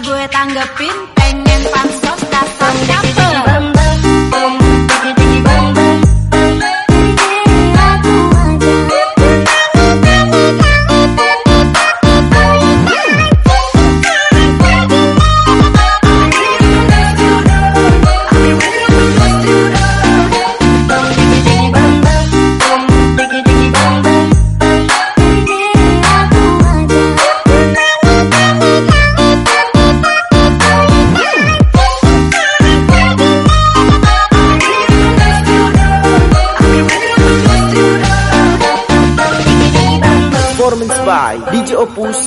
gue tanggepin pengen pansos kasar. Capek DJ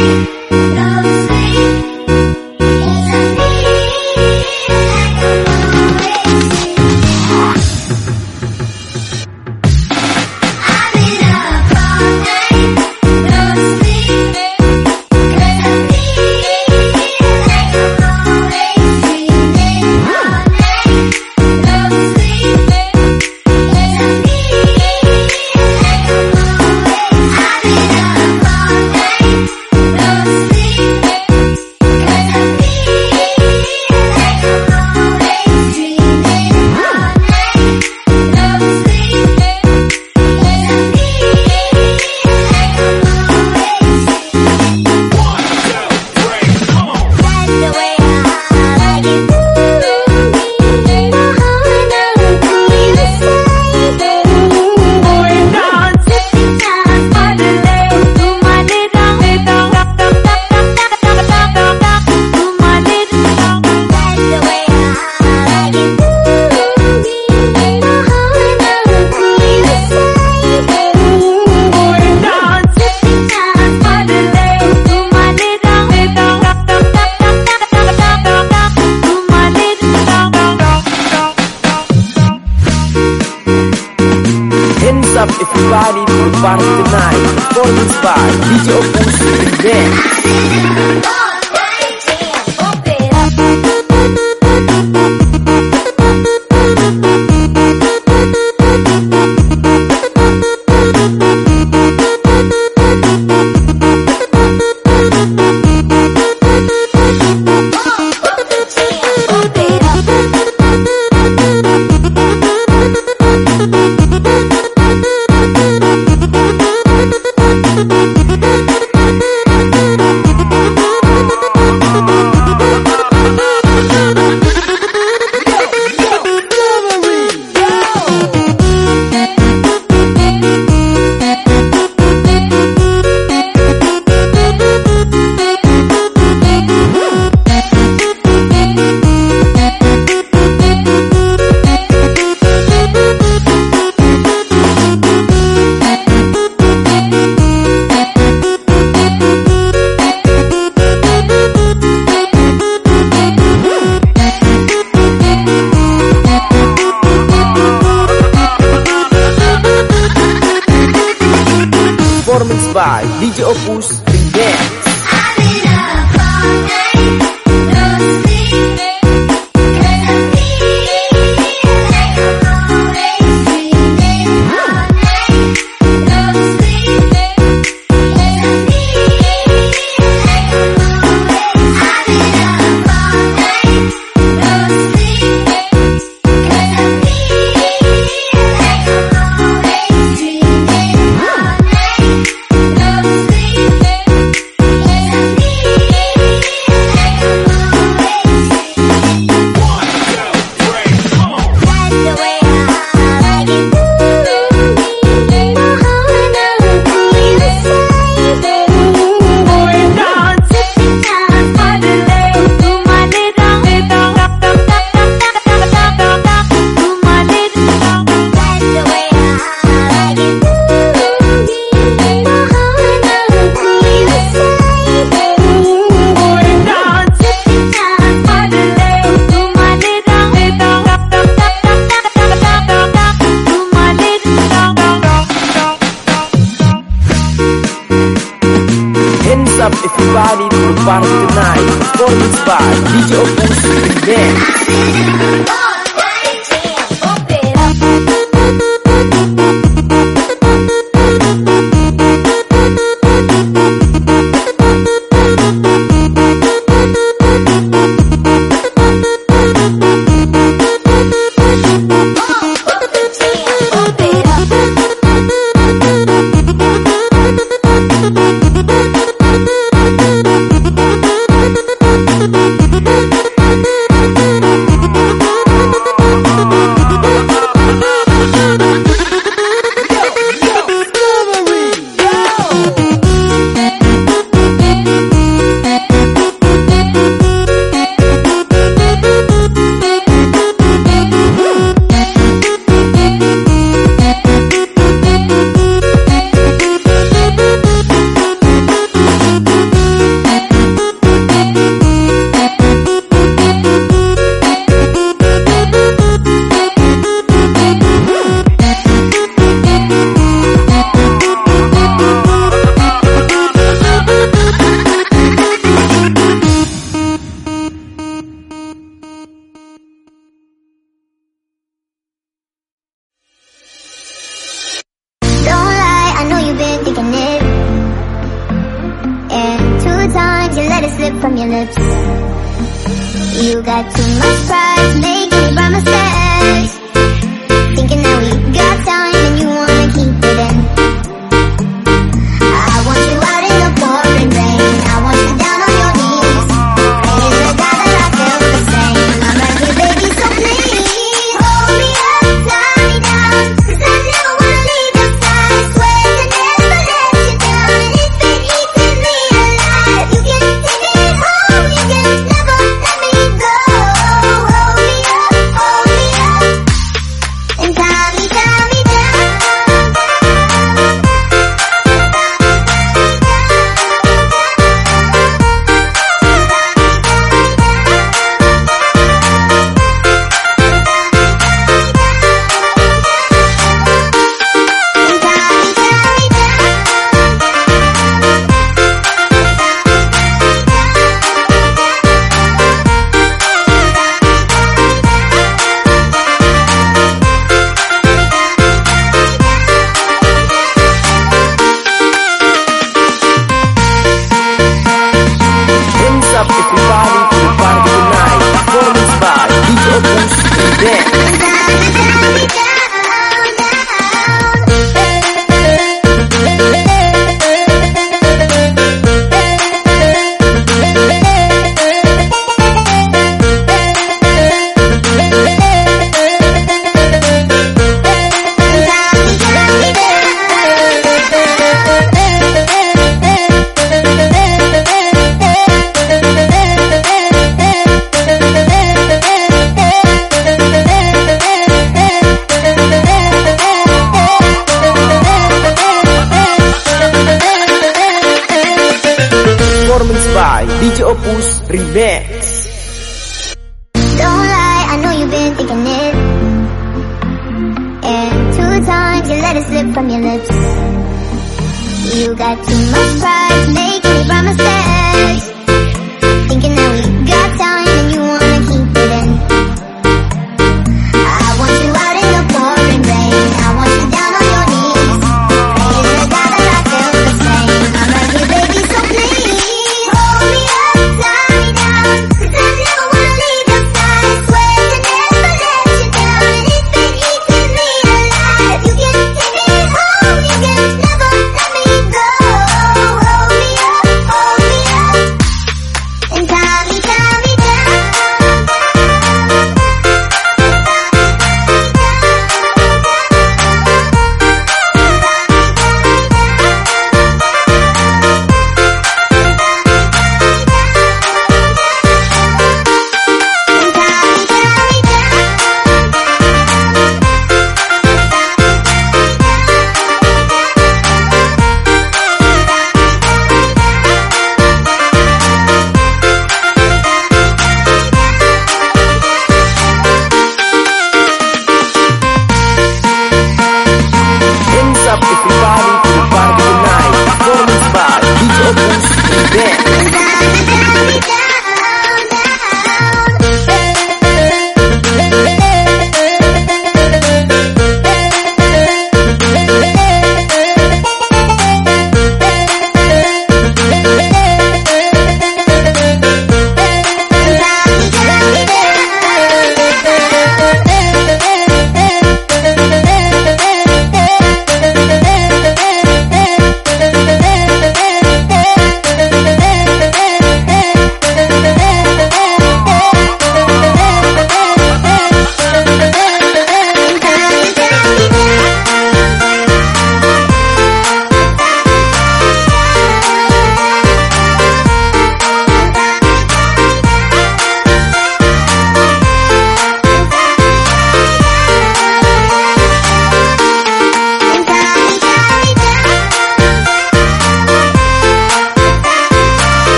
Thank you. 就不是音乐。Mixed by DJ Opus Events. from your lips You got too much pride, making by mistakes Thinking that we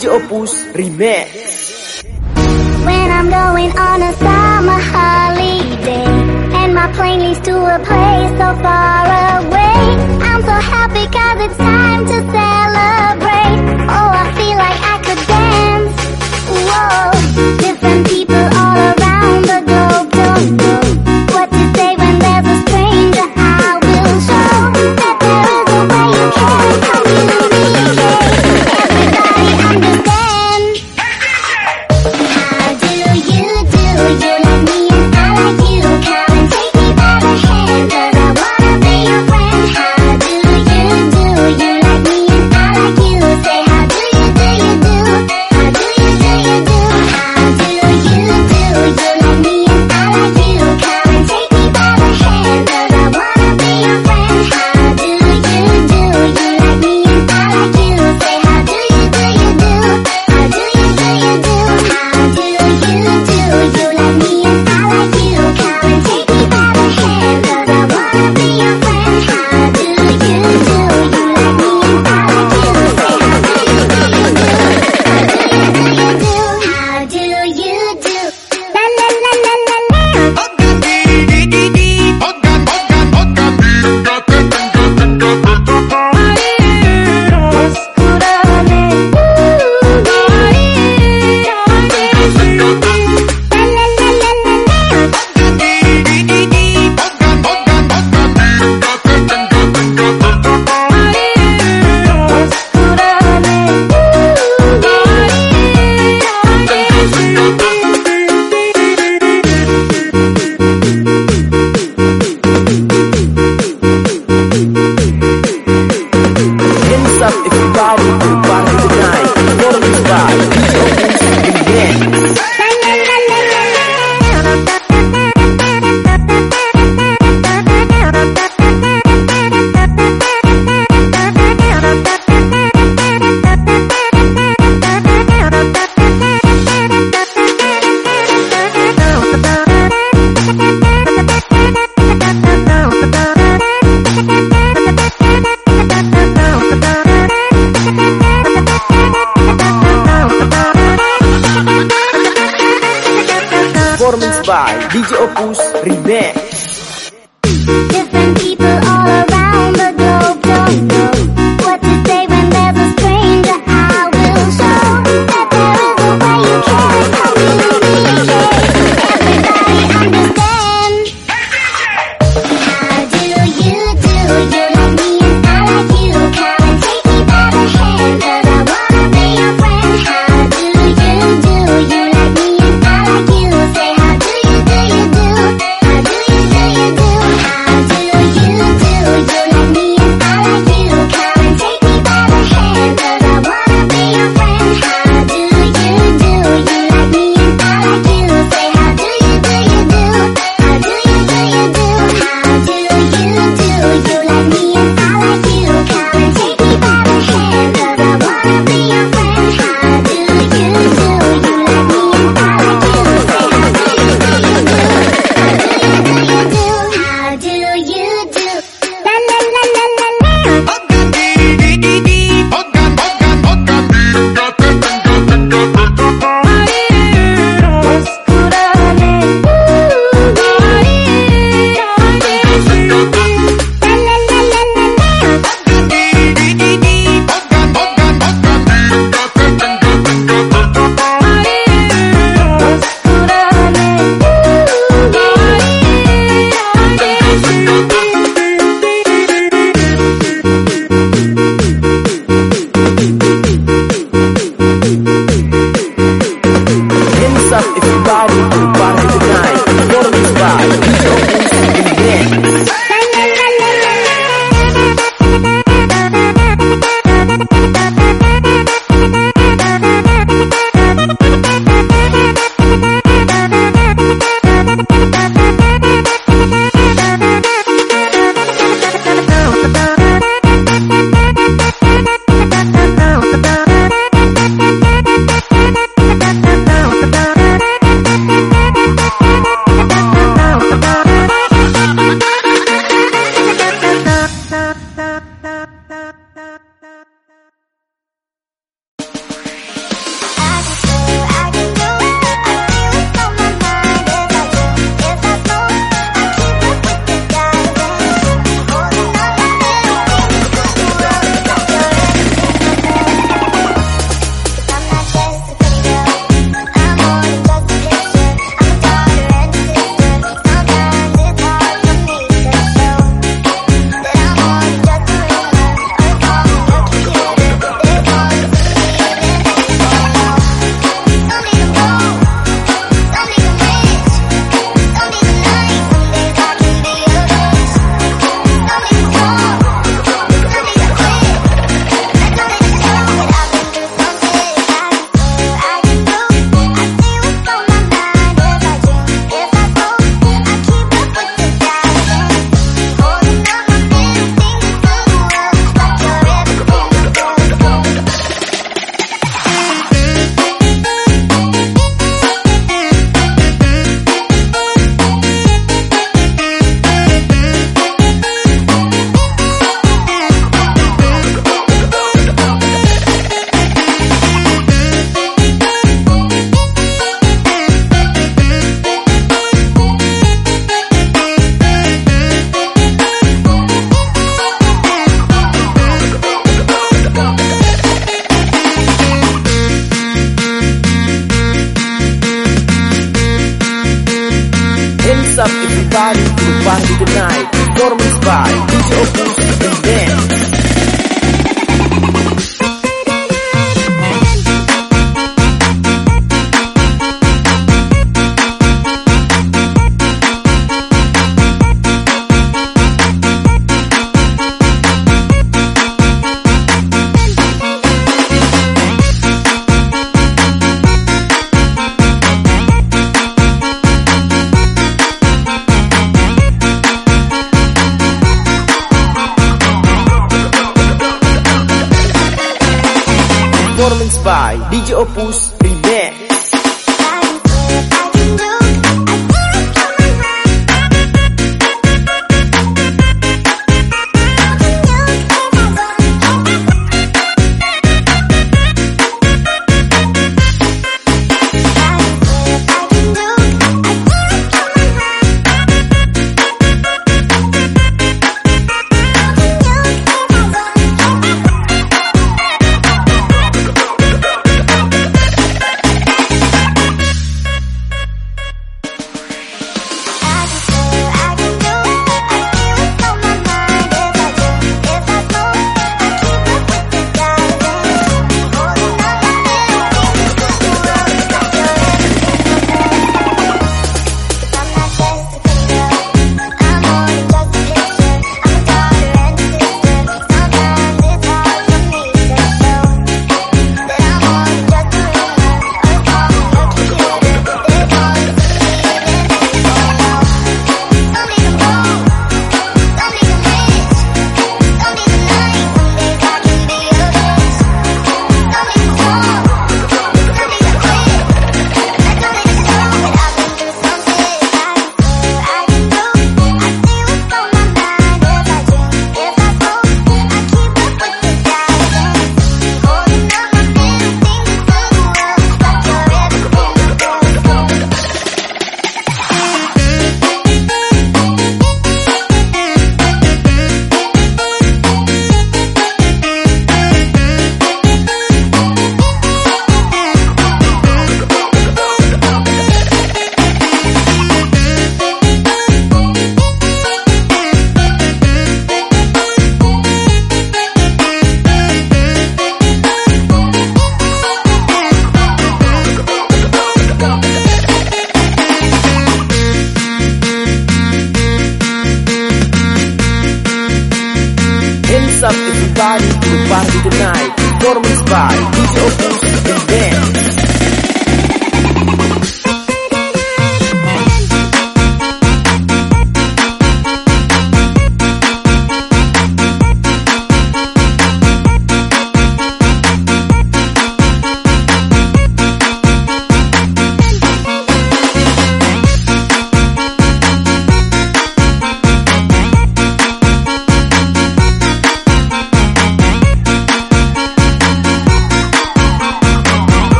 DJ Opus Remix. When I'm going on a summer holiday and my plane leads to a place so far away, I'm so happy cause it's time to celebrate.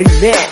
Opus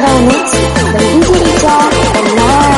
让我们一起来迎接一家人然后